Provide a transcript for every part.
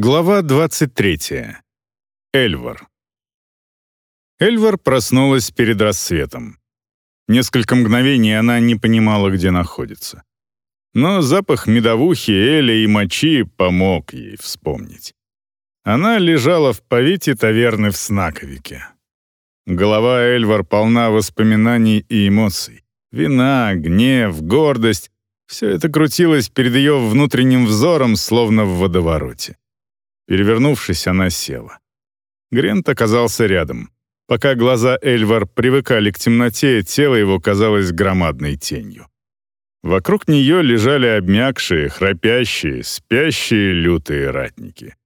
Глава 23. Эльвар. Эльвар проснулась перед рассветом. Несколько мгновений она не понимала, где находится. Но запах медовухи, эля и мочи помог ей вспомнить. Она лежала в повите таверны в Снаковике. Голова Эльвар полна воспоминаний и эмоций. Вина, гнев, гордость — все это крутилось перед ее внутренним взором, словно в водовороте. Перевернувшись, она села. Грент оказался рядом. Пока глаза Эльвар привыкали к темноте, тело его казалось громадной тенью. Вокруг нее лежали обмякшие, храпящие, спящие лютые ратники.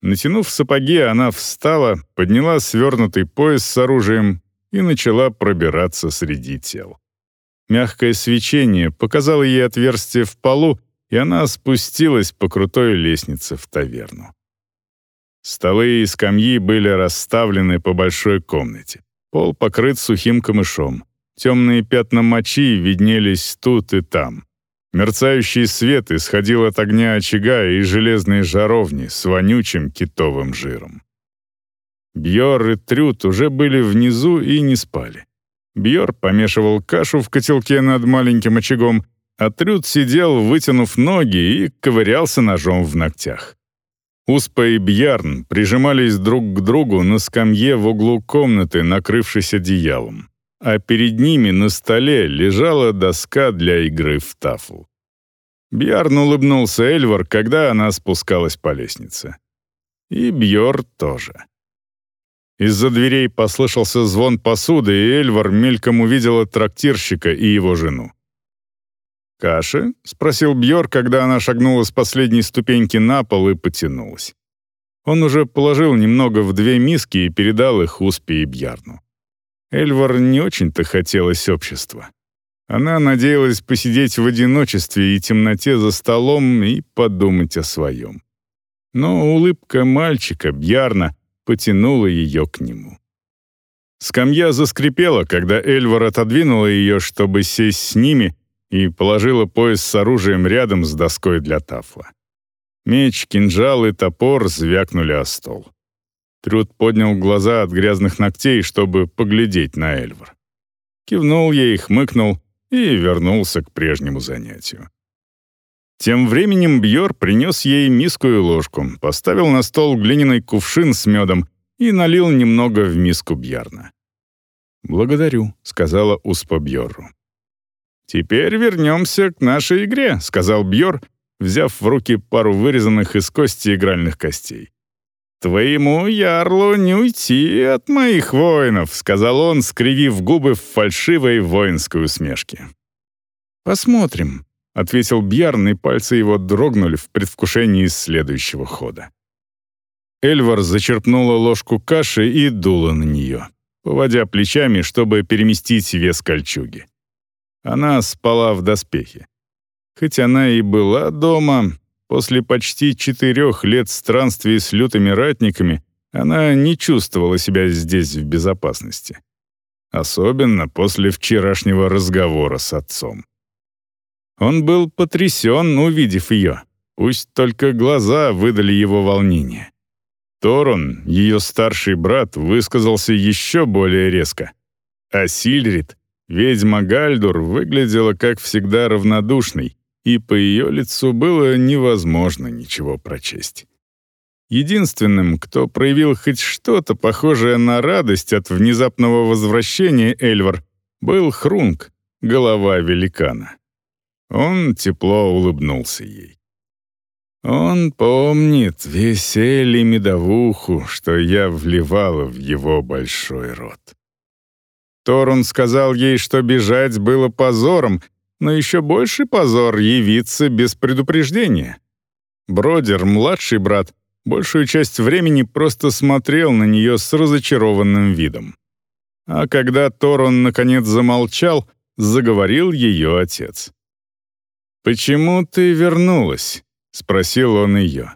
Натянув сапоги, она встала, подняла свернутый пояс с оружием и начала пробираться среди тел. Мягкое свечение показало ей отверстие в полу, и она спустилась по крутой лестнице в таверну. Столы и скамьи были расставлены по большой комнате. Пол покрыт сухим камышом. Темные пятна мочи виднелись тут и там. Мерцающий свет исходил от огня очага и железной жаровни с вонючим китовым жиром. Бьор и Трют уже были внизу и не спали. Бьор помешивал кашу в котелке над маленьким очагом, а Трют сидел, вытянув ноги, и ковырялся ножом в ногтях. Успа и Бьярн прижимались друг к другу на скамье в углу комнаты, накрывшись одеялом, а перед ними на столе лежала доска для игры в тафл. Бьярн улыбнулся Эльвар, когда она спускалась по лестнице. И Бьор тоже. Из-за дверей послышался звон посуды, и Эльвар мельком увидела трактирщика и его жену. «Каши?» — спросил Бьор, когда она шагнула с последней ступеньки на пол и потянулась. Он уже положил немного в две миски и передал их Успе и Бьярну. Эльвар не очень-то хотелось общества. Она надеялась посидеть в одиночестве и темноте за столом и подумать о своем. Но улыбка мальчика, Бьярна, потянула ее к нему. Скамья заскрипела, когда Эльвар отодвинула ее, чтобы сесть с ними, и положила пояс с оружием рядом с доской для тафла. Меч, кинжал и топор звякнули о стол. Трюд поднял глаза от грязных ногтей, чтобы поглядеть на Эльвар. Кивнул ей, хмыкнул и вернулся к прежнему занятию. Тем временем Бьор принес ей миску и ложку, поставил на стол глиняный кувшин с медом и налил немного в миску Бьярна. «Благодарю», — сказала Успа Бьорру. «Теперь вернемся к нашей игре», — сказал Бьор, взяв в руки пару вырезанных из кости игральных костей. «Твоему ярлу не уйти от моих воинов», — сказал он, скривив губы в фальшивой воинской усмешке. «Посмотрим», — ответил Бьярн, и пальцы его дрогнули в предвкушении следующего хода. Эльвар зачерпнула ложку каши и дула на нее, поводя плечами, чтобы переместить вес кольчуги. Она спала в доспехе. Хоть она и была дома, после почти четырех лет странствий с лютыми ратниками она не чувствовала себя здесь в безопасности. Особенно после вчерашнего разговора с отцом. Он был потрясен, увидев ее. Пусть только глаза выдали его волнение. Торон, ее старший брат, высказался еще более резко. А Сильрид Ведьма Гальдур выглядела, как всегда, равнодушной, и по ее лицу было невозможно ничего прочесть. Единственным, кто проявил хоть что-то похожее на радость от внезапного возвращения Эльвар, был Хрунг, голова великана. Он тепло улыбнулся ей. Он помнит и медовуху, что я вливала в его большой рот. Торун сказал ей, что бежать было позором, но еще больше позор явиться без предупреждения. Бродер, младший брат, большую часть времени просто смотрел на нее с разочарованным видом. А когда Торон наконец замолчал, заговорил ее отец. «Почему ты вернулась?» — спросил он ее.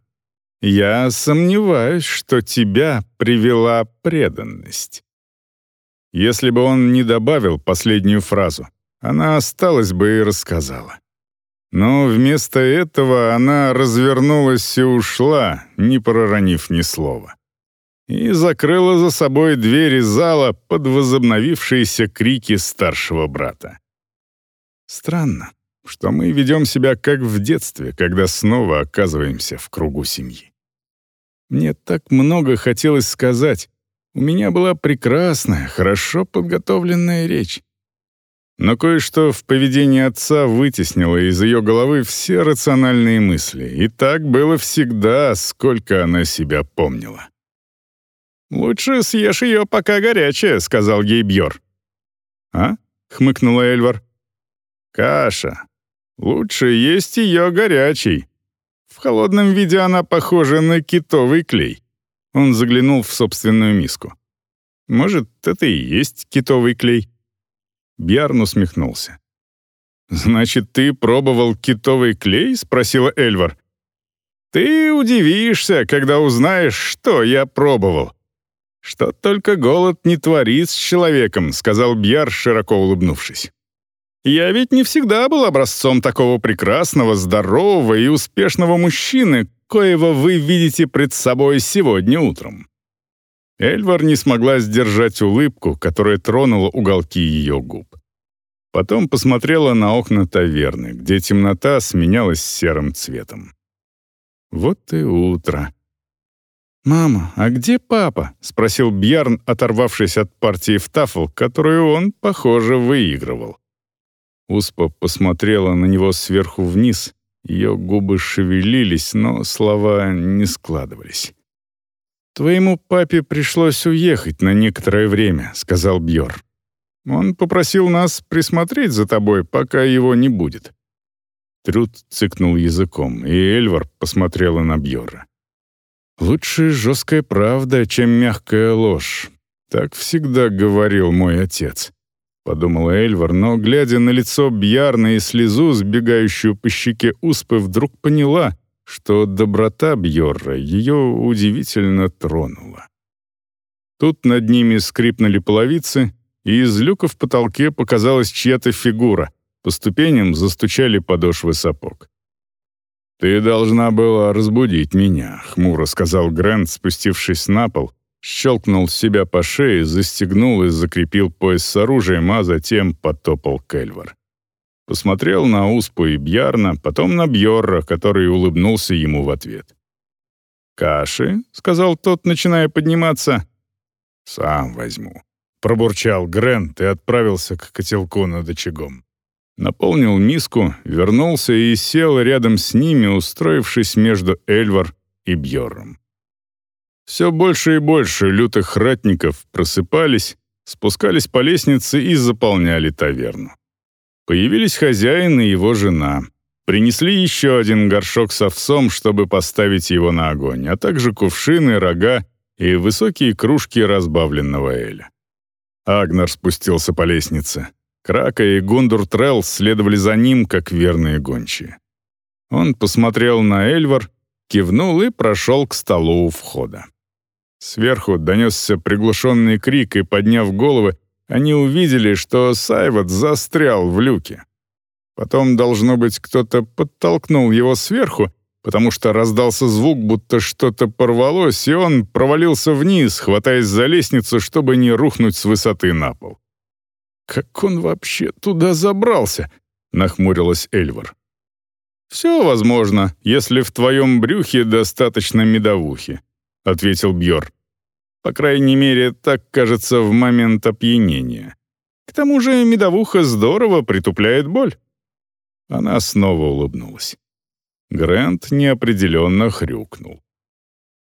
«Я сомневаюсь, что тебя привела преданность». Если бы он не добавил последнюю фразу, она осталась бы и рассказала. Но вместо этого она развернулась и ушла, не проронив ни слова. И закрыла за собой двери зала под возобновившиеся крики старшего брата. Странно, что мы ведем себя как в детстве, когда снова оказываемся в кругу семьи. Мне так много хотелось сказать. У меня была прекрасная, хорошо подготовленная речь. Но кое-что в поведении отца вытеснило из ее головы все рациональные мысли, и так было всегда, сколько она себя помнила. «Лучше съешь ее, пока горячая», — сказал ей Бьор. «А?» — хмыкнула Эльвар. «Каша. Лучше есть ее горячей. В холодном виде она похожа на китовый клей». Он заглянул в собственную миску. «Может, это и есть китовый клей?» Бьярн усмехнулся. «Значит, ты пробовал китовый клей?» — спросила Эльвар. «Ты удивишься, когда узнаешь, что я пробовал». «Что только голод не творит с человеком», — сказал Бьяр, широко улыбнувшись. «Я ведь не всегда был образцом такого прекрасного, здорового и успешного мужчины, коего вы видите пред собой сегодня утром. Эльвар не смогла сдержать улыбку, которая тронула уголки ее губ. Потом посмотрела на окна таверны, где темнота сменялась серым цветом. Вот и утро. «Мама, а где папа?» — спросил Бьярн, оторвавшись от партии в тафл, которую он, похоже, выигрывал. Успа посмотрела на него сверху вниз, ее губы шевелились, но слова не складывались. «Твоему папе пришлось уехать на некоторое время», — сказал Бьор. «Он попросил нас присмотреть за тобой, пока его не будет». Трюд цыкнул языком, и Эльвар посмотрела на Бьора. «Лучше жесткая правда, чем мягкая ложь. Так всегда говорил мой отец», — подумала Эльвар, но, глядя на лицо Бьярна и слезу, сбегающую по щеке Успы, вдруг поняла — что доброта Бьорра ее удивительно тронула. Тут над ними скрипнули половицы, и из люка в потолке показалась чья-то фигура. По ступеням застучали подошвы сапог. «Ты должна была разбудить меня», — хмуро сказал Грэнд, спустившись на пол, щелкнул себя по шее, застегнул и закрепил пояс с оружием, а затем потопал Кельвар. Посмотрел на Успу и Бьярна, потом на Бьорра, который улыбнулся ему в ответ. «Каши?» — сказал тот, начиная подниматься. «Сам возьму», — пробурчал Грент и отправился к котелку над очагом. Наполнил миску, вернулся и сел рядом с ними, устроившись между Эльвар и Бьорром. Все больше и больше лютых ратников просыпались, спускались по лестнице и заполняли таверну. Появились хозяин и его жена. Принесли еще один горшок с овсом, чтобы поставить его на огонь, а также кувшины, рога и высокие кружки разбавленного эля. Агнар спустился по лестнице. Крака и Гундур Трелл следовали за ним, как верные гончие. Он посмотрел на Эльвар, кивнул и прошел к столу у входа. Сверху донесся приглушенный крик, и, подняв головы, они увидели, что Сайват застрял в люке. Потом, должно быть, кто-то подтолкнул его сверху, потому что раздался звук, будто что-то порвалось, и он провалился вниз, хватаясь за лестницу, чтобы не рухнуть с высоты на пол. «Как он вообще туда забрался?» — нахмурилась Эльвар. «Все возможно, если в твоем брюхе достаточно медовухи», — ответил Бьор. По крайней мере, так кажется в момент опьянения. К тому же медовуха здорово притупляет боль. Она снова улыбнулась. Грэнд неопределенно хрюкнул.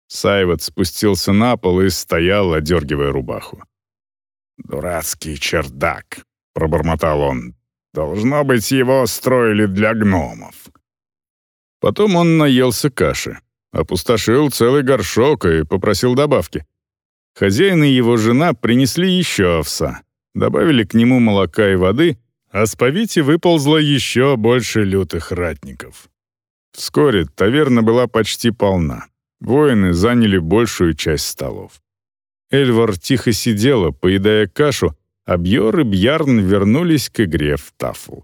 Сайвот спустился на пол и стоял, одергивая рубаху. «Дурацкий чердак», — пробормотал он. «Должно быть, его строили для гномов». Потом он наелся каши, опустошил целый горшок и попросил добавки. Хозяин и его жена принесли еще овса, добавили к нему молока и воды, а с повити выползло еще больше лютых ратников. Вскоре таверна была почти полна. Воины заняли большую часть столов. Эльвар тихо сидела, поедая кашу, а Бьор и Бьярн вернулись к игре в тафл.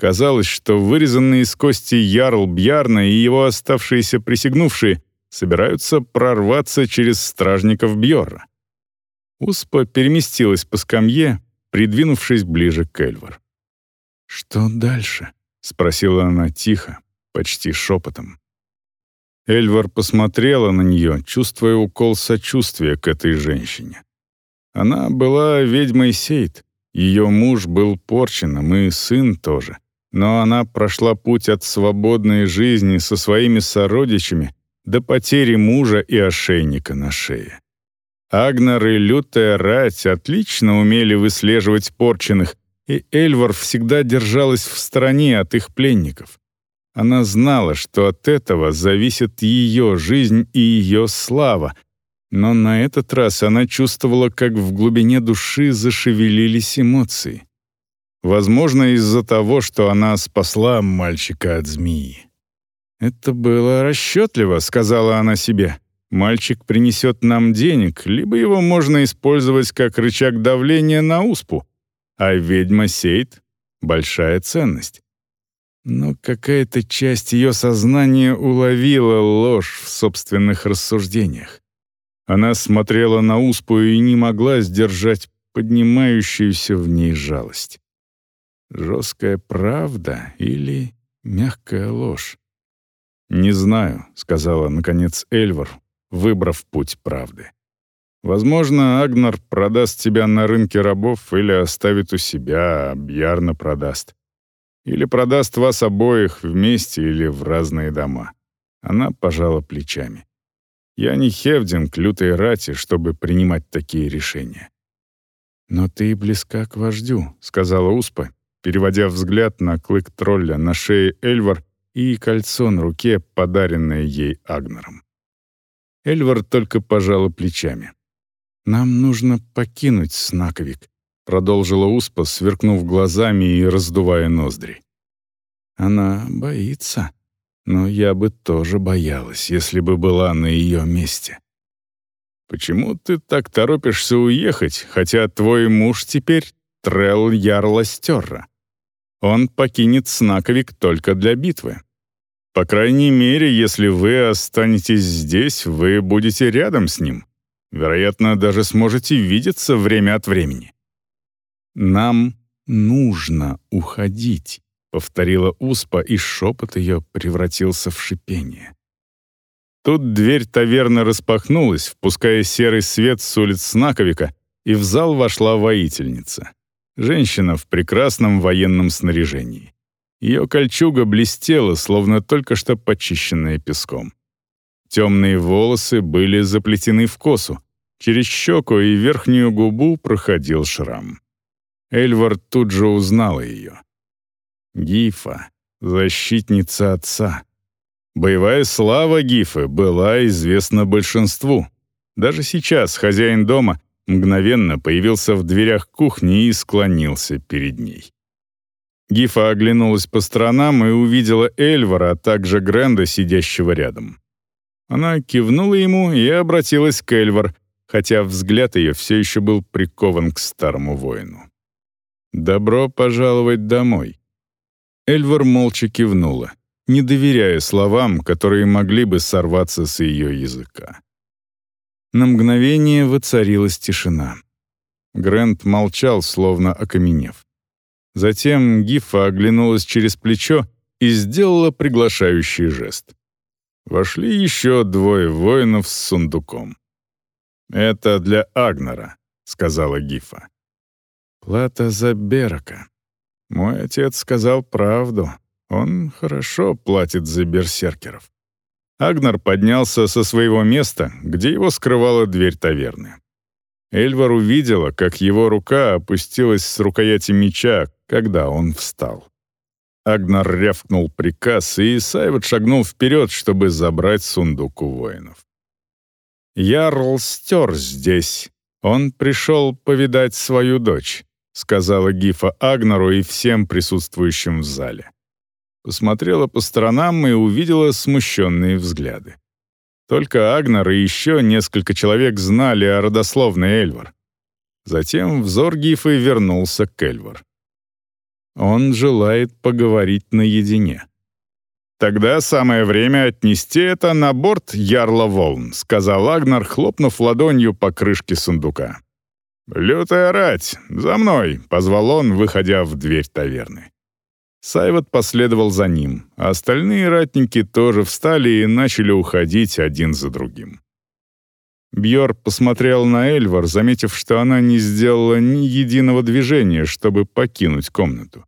Казалось, что вырезанные из кости Ярл Бьярна и его оставшиеся присягнувшие собираются прорваться через стражников Бьорра. Успа переместилась по скамье, придвинувшись ближе к Эльвар. «Что дальше?» — спросила она тихо, почти шепотом. Эльвар посмотрела на нее, чувствуя укол сочувствия к этой женщине. Она была ведьмой Сейт, ее муж был порченым, и сын тоже — но она прошла путь от свободной жизни со своими сородичами до потери мужа и ошейника на шее. Агнар и лютая рать отлично умели выслеживать порченных, и Эльвар всегда держалась в стороне от их пленников. Она знала, что от этого зависит ее жизнь и ее слава, но на этот раз она чувствовала, как в глубине души зашевелились эмоции. Возможно, из-за того, что она спасла мальчика от змеи. «Это было расчетливо», — сказала она себе. «Мальчик принесет нам денег, либо его можно использовать как рычаг давления на успу, а ведьма Сейт — большая ценность». Но какая-то часть ее сознания уловила ложь в собственных рассуждениях. Она смотрела на Успу и не могла сдержать поднимающуюся в ней жалость. Жесткая правда или мягкая ложь? «Не знаю», — сказала, наконец, Эльвар, выбрав путь правды. «Возможно, Агнар продаст тебя на рынке рабов или оставит у себя, а Бьярна продаст. Или продаст вас обоих вместе или в разные дома». Она пожала плечами. «Я не Хевдинг лютой рати, чтобы принимать такие решения». «Но ты близка к вождю», — сказала Успа, переводя взгляд на клык тролля на шее Эльвар и кольцо на руке, подаренное ей Агнером. Эльвар только пожала плечами. «Нам нужно покинуть Снаковик», — продолжила Успа, сверкнув глазами и раздувая ноздри. «Она боится, но я бы тоже боялась, если бы была на ее месте». «Почему ты так торопишься уехать, хотя твой муж теперь Трелл Ярла Стерра?» он покинет Снаковик только для битвы. По крайней мере, если вы останетесь здесь, вы будете рядом с ним. Вероятно, даже сможете видеться время от времени. «Нам нужно уходить», — повторила Успа, и шепот ее превратился в шипение. Тут дверь таверны распахнулась, впуская серый свет с улиц Снаковика, и в зал вошла воительница. Женщина в прекрасном военном снаряжении. Ее кольчуга блестела, словно только что почищенная песком. Темные волосы были заплетены в косу. Через щеку и верхнюю губу проходил шрам. Эльвар тут же узнал ее. Гифа, защитница отца. Боевая слава Гифы была известна большинству. Даже сейчас хозяин дома мгновенно появился в дверях кухни и склонился перед ней. Гифа оглянулась по сторонам и увидела Эльвара, а также Гренда, сидящего рядом. Она кивнула ему и обратилась к Эльвар, хотя взгляд ее все еще был прикован к старому воину. «Добро пожаловать домой». Эльвар молча кивнула, не доверяя словам, которые могли бы сорваться с ее языка. На мгновение воцарилась тишина. Грэнд молчал, словно окаменев. Затем Гифа оглянулась через плечо и сделала приглашающий жест. Вошли еще двое воинов с сундуком. «Это для Агнера», — сказала Гифа. «Плата за Берака. Мой отец сказал правду. Он хорошо платит за берсеркеров». Агнар поднялся со своего места, где его скрывала дверь таверны. Эльвар увидела, как его рука опустилась с рукояти меча, когда он встал. Агнар рявкнул приказ, и Сайвот шагнул вперед, чтобы забрать сундук у воинов. «Ярл стер здесь. Он пришел повидать свою дочь», — сказала Гифа Агнару и всем присутствующим в зале посмотрела по сторонам и увидела смущенные взгляды. Только Агнар и еще несколько человек знали о родословной Эльвар. Затем взор Гифы вернулся к Эльвар. Он желает поговорить наедине. «Тогда самое время отнести это на борт Ярла Волн», — сказал Агнар, хлопнув ладонью по крышке сундука. «Лютая рать! За мной!» — позвал он, выходя в дверь таверны. Сайвот последовал за ним, а остальные ратники тоже встали и начали уходить один за другим. Бьор посмотрел на Эльвар, заметив, что она не сделала ни единого движения, чтобы покинуть комнату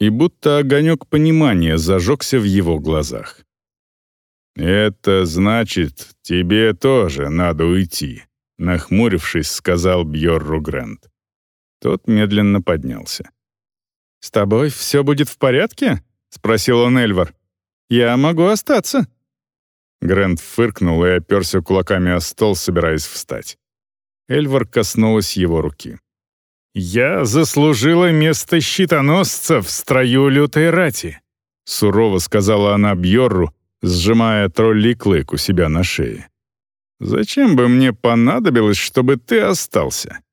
и будто огонек понимания зажегся в его глазах. «Это значит, тебе тоже надо уйти», — нахмурившись, сказал Бьорру Грэнд. Тот медленно поднялся. «С тобой все будет в порядке?» — спросил он Эльвар. «Я могу остаться». Грэнд фыркнул и оперся кулаками о стол, собираясь встать. Эльвар коснулась его руки. «Я заслужила место щитоносца в строю лютой рати», — сурово сказала она Бьорру, сжимая троллей клык у себя на шее. «Зачем бы мне понадобилось, чтобы ты остался?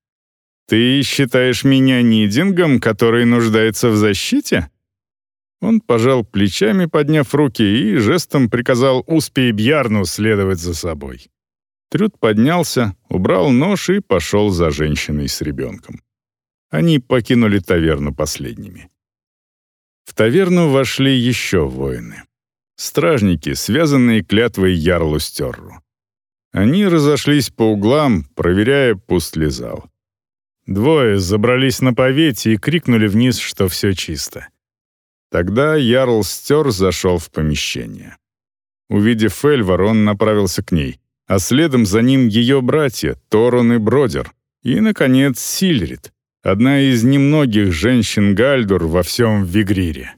Ты считаешь меня нидингом, который нуждается в защите?» Он пожал плечами, подняв руки, и жестом приказал Успе Бьярну следовать за собой. Трюд поднялся, убрал нож и пошел за женщиной с ребенком. Они покинули таверну последними. В таверну вошли еще воины. Стражники, связанные клятвой Ярлу Стерру. Они разошлись по углам, проверяя, пуст ли зал. Двое забрались на повете и крикнули вниз, что все чисто. Тогда Ярл Стер зашел в помещение. Увидев Эльвар, он направился к ней, а следом за ним ее братья Торун и Бродер, и, наконец, Сильрид, Одна из немногих женщин Гальдур во всем Вигрире.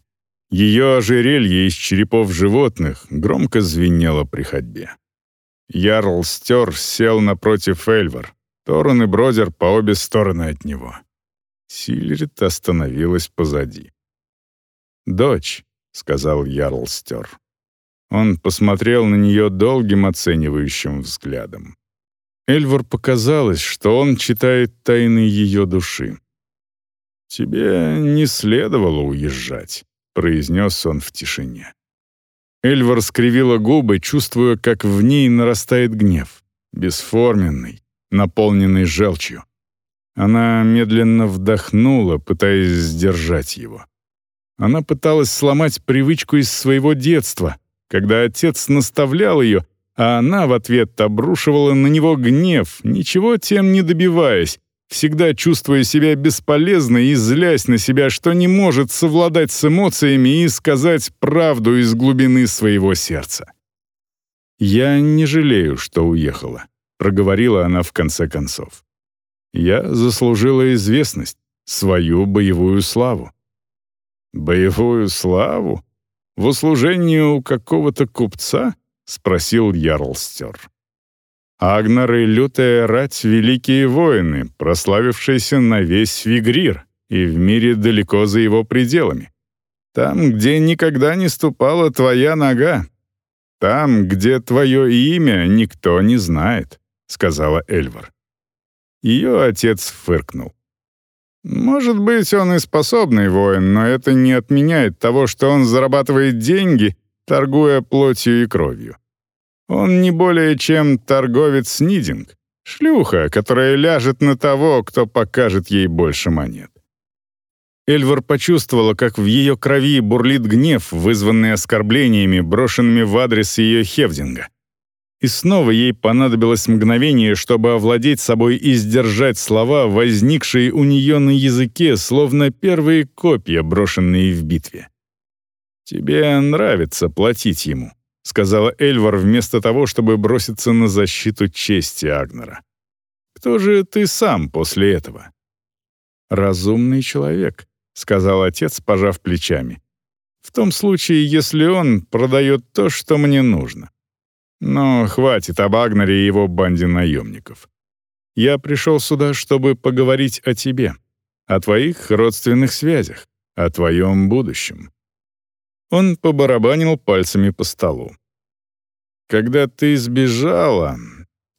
Ее ожерелье из черепов животных громко звенело при ходьбе. Ярл Стер сел напротив Эльвар, Торон и Бродер по обе стороны от него. Сильрит остановилась позади. «Дочь», — сказал Ярл Стер. Он посмотрел на нее долгим оценивающим взглядом. Эльвар показалось, что он читает тайны ее души. «Тебе не следовало уезжать», — произнес он в тишине. Эльвар скривила губы, чувствуя, как в ней нарастает гнев, бесформенный, наполненный желчью. Она медленно вдохнула, пытаясь сдержать его. Она пыталась сломать привычку из своего детства, когда отец наставлял ее, а она в ответ обрушивала на него гнев, ничего тем не добиваясь, всегда чувствуя себя бесполезной и злясь на себя, что не может совладать с эмоциями и сказать правду из глубины своего сердца. «Я не жалею, что уехала», — проговорила она в конце концов. «Я заслужила известность, свою боевую славу». «Боевую славу? В услужении у какого-то купца?» — спросил Ярлстер. Агнар и лютая рать — великие воины, прославившиеся на весь Вигрир и в мире далеко за его пределами. Там, где никогда не ступала твоя нога. Там, где твое имя никто не знает», — сказала Эльвар. Ее отец фыркнул. «Может быть, он и способный воин, но это не отменяет того, что он зарабатывает деньги — торгуя плотью и кровью. Он не более чем торговец Нидинг, шлюха, которая ляжет на того, кто покажет ей больше монет. Эльвар почувствовала, как в ее крови бурлит гнев, вызванный оскорблениями, брошенными в адрес ее Хевдинга. И снова ей понадобилось мгновение, чтобы овладеть собой и сдержать слова, возникшие у нее на языке, словно первые копья, брошенные в битве. «Тебе нравится платить ему», — сказала Эльвар вместо того, чтобы броситься на защиту чести Агнера. «Кто же ты сам после этого?» «Разумный человек», — сказал отец, пожав плечами. «В том случае, если он продает то, что мне нужно. Но хватит об Агнере и его банде наемников. Я пришел сюда, чтобы поговорить о тебе, о твоих родственных связях, о твоем будущем. Он побарабанил пальцами по столу. «Когда ты сбежала,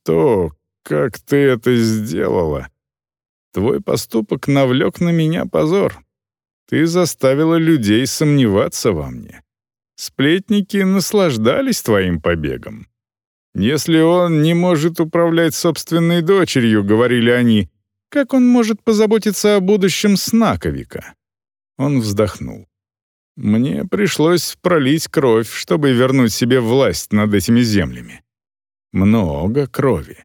то, как ты это сделала, твой поступок навлек на меня позор. Ты заставила людей сомневаться во мне. Сплетники наслаждались твоим побегом. Если он не может управлять собственной дочерью, говорили они, как он может позаботиться о будущем Снаковика? Он вздохнул. Мне пришлось пролить кровь, чтобы вернуть себе власть над этими землями. Много крови.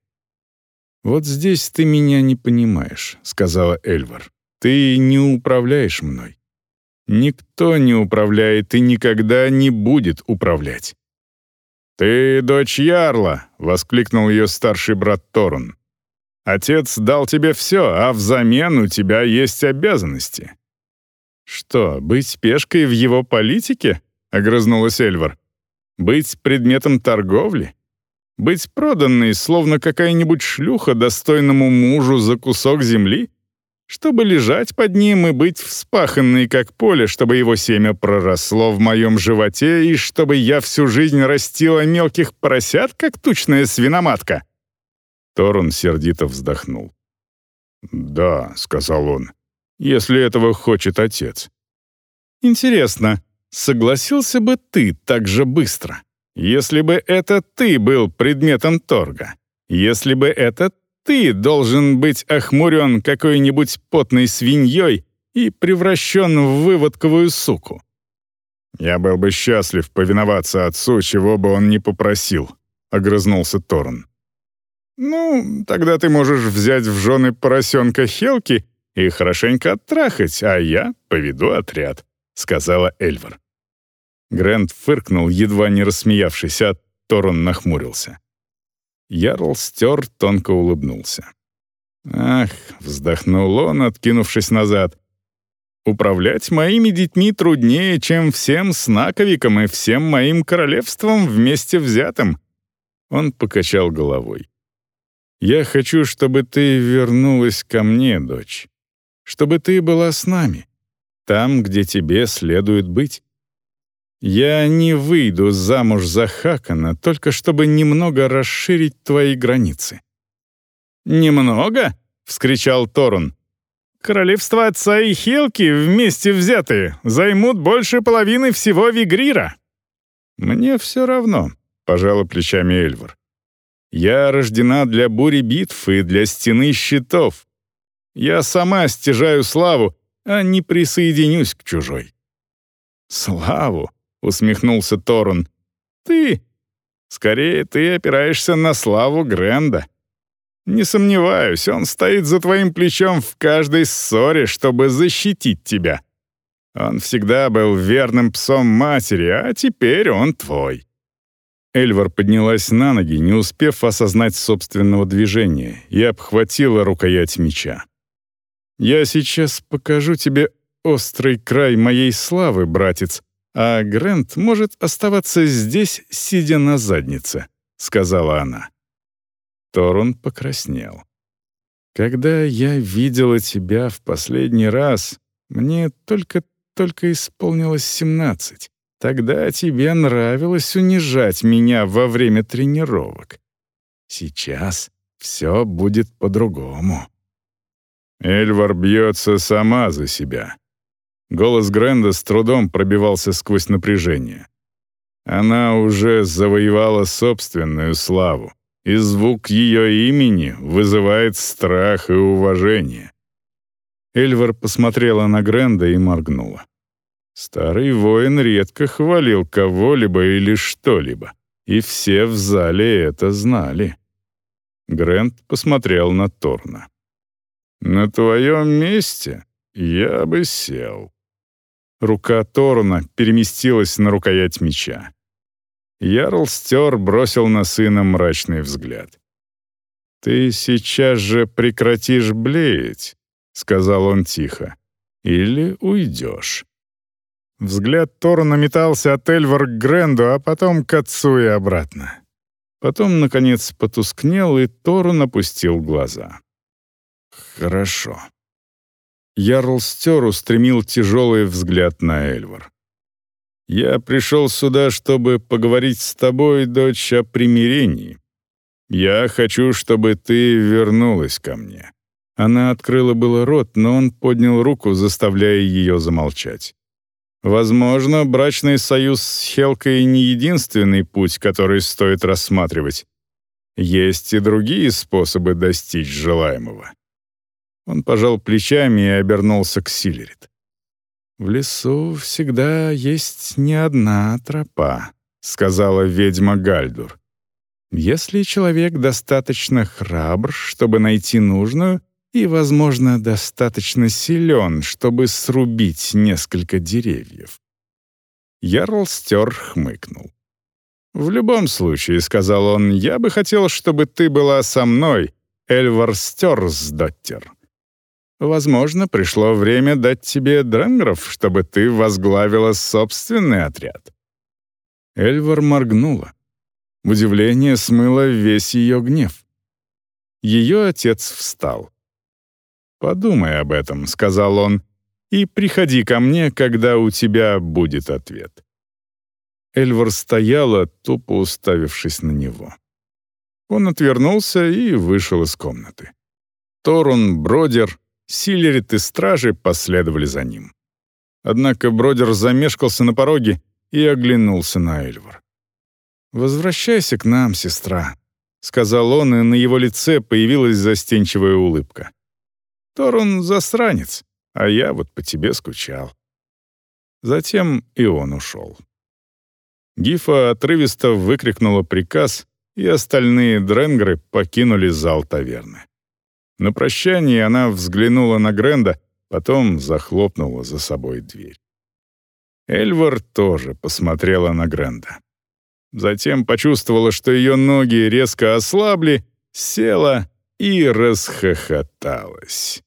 «Вот здесь ты меня не понимаешь», — сказала Эльвар. «Ты не управляешь мной. Никто не управляет и никогда не будет управлять». «Ты дочь Ярла!» — воскликнул ее старший брат Торун. «Отец дал тебе все, а взамен у тебя есть обязанности». «Что, быть пешкой в его политике?» — огрызнулась Эльвар. «Быть предметом торговли? Быть проданной, словно какая-нибудь шлюха достойному мужу за кусок земли? Чтобы лежать под ним и быть вспаханной, как поле, чтобы его семя проросло в моем животе и чтобы я всю жизнь растила мелких поросят, как тучная свиноматка?» Торун сердито вздохнул. «Да», — сказал он, — «если этого хочет отец». «Интересно, согласился бы ты так же быстро?» Если бы это ты был предметом торга, если бы это ты должен быть охмурен какой-нибудь потной свиньей и превращен в выводковую суку. «Я был бы счастлив повиноваться отцу, чего бы он ни попросил», — огрызнулся Торн. «Ну, тогда ты можешь взять в жены поросенка Хелки и хорошенько оттрахать, а я поведу отряд», — сказала Эльвар. Грэнд фыркнул, едва не рассмеявшись, а Торон нахмурился. Ярл стер, тонко улыбнулся. «Ах», — вздохнул он, откинувшись назад, «управлять моими детьми труднее, чем всем снаковикам и всем моим королевством вместе взятым». Он покачал головой. «Я хочу, чтобы ты вернулась ко мне, дочь. Чтобы ты была с нами, там, где тебе следует быть. Я не выйду замуж за Хакана, только чтобы немного расширить твои границы». «Немного?» — вскричал Торун. «Королевство отца и Хелки вместе взятые займут больше половины всего Вигрира». «Мне все равно», — пожала плечами Эльвар. «Я рождена для бури битв и для стены щитов. Я сама стяжаю славу, а не присоединюсь к чужой». «Славу?» — усмехнулся Торун. «Ты? Скорее, ты опираешься на славу Гренда. Не сомневаюсь, он стоит за твоим плечом в каждой ссоре, чтобы защитить тебя. Он всегда был верным псом матери, а теперь он твой». Эльвар поднялась на ноги, не успев осознать собственного движения, и обхватила рукоять меча. «Я сейчас покажу тебе острый край моей славы, братец», а Грэнд может оставаться здесь, сидя на заднице», — сказала она. Торун покраснел. «Когда я видела тебя в последний раз, мне только-только исполнилось семнадцать. Тогда тебе нравилось унижать меня во время тренировок. Сейчас все будет по-другому». Эльвар бьется сама за себя. Голос Гренда с трудом пробивался сквозь напряжение. Она уже завоевала собственную славу, и звук ее имени вызывает страх и уважение. Эльвар посмотрела на Гренда и моргнула. Старый воин редко хвалил кого-либо или что-либо, и все в зале это знали. Грэнд посмотрел на Торна. «На твоем месте я бы сел». Рука Торна переместилась на рукоять меча. Ярл стер бросил на сына мрачный взгляд. «Ты сейчас же прекратишь блеять», — сказал он тихо, — «или уйдешь». Взгляд Торна метался от Эльвар к Гренду, а потом к отцу и обратно. Потом, наконец, потускнел, и Торун опустил глаза. «Хорошо», Ярл стер устремил тяжелый взгляд на Эльвар. «Я пришел сюда, чтобы поговорить с тобой, дочь, о примирении. Я хочу, чтобы ты вернулась ко мне. Она открыла было рот, но он поднял руку, заставляя ее замолчать. Возможно, брачный союз с Хелкой не единственный путь, который стоит рассматривать. Есть и другие способы достичь желаемого. Он пожал плечами и обернулся к Силерит. «В лесу всегда есть не одна тропа», — сказала ведьма Гальдур. «Если человек достаточно храбр, чтобы найти нужную, и, возможно, достаточно силен, чтобы срубить несколько деревьев. Ярл стер хмыкнул. «В любом случае», — сказал он, — «я бы хотел, чтобы ты была со мной, Эльвар Стерсдоттер. Возможно, пришло время дать тебе дренгеров, чтобы ты возглавила собственный отряд». Эльвар моргнула. Удивление смыло весь ее гнев. Ее отец встал. «Подумай об этом», — сказал он, — «и приходи ко мне, когда у тебя будет ответ». Эльвар стояла, тупо уставившись на него. Он отвернулся и вышел из комнаты. Торун, Бродер, Силерит и стражи последовали за ним. Однако Бродер замешкался на пороге и оглянулся на Эльвар. «Возвращайся к нам, сестра», — сказал он, и на его лице появилась застенчивая улыбка. Торун засранец, а я вот по тебе скучал. Затем и он ушел. Гифа отрывисто выкрикнула приказ, и остальные дренгры покинули зал таверны. На прощание она взглянула на Гренда, потом захлопнула за собой дверь. Эльвар тоже посмотрела на Гренда. Затем почувствовала, что ее ноги резко ослабли, села и расхохоталась.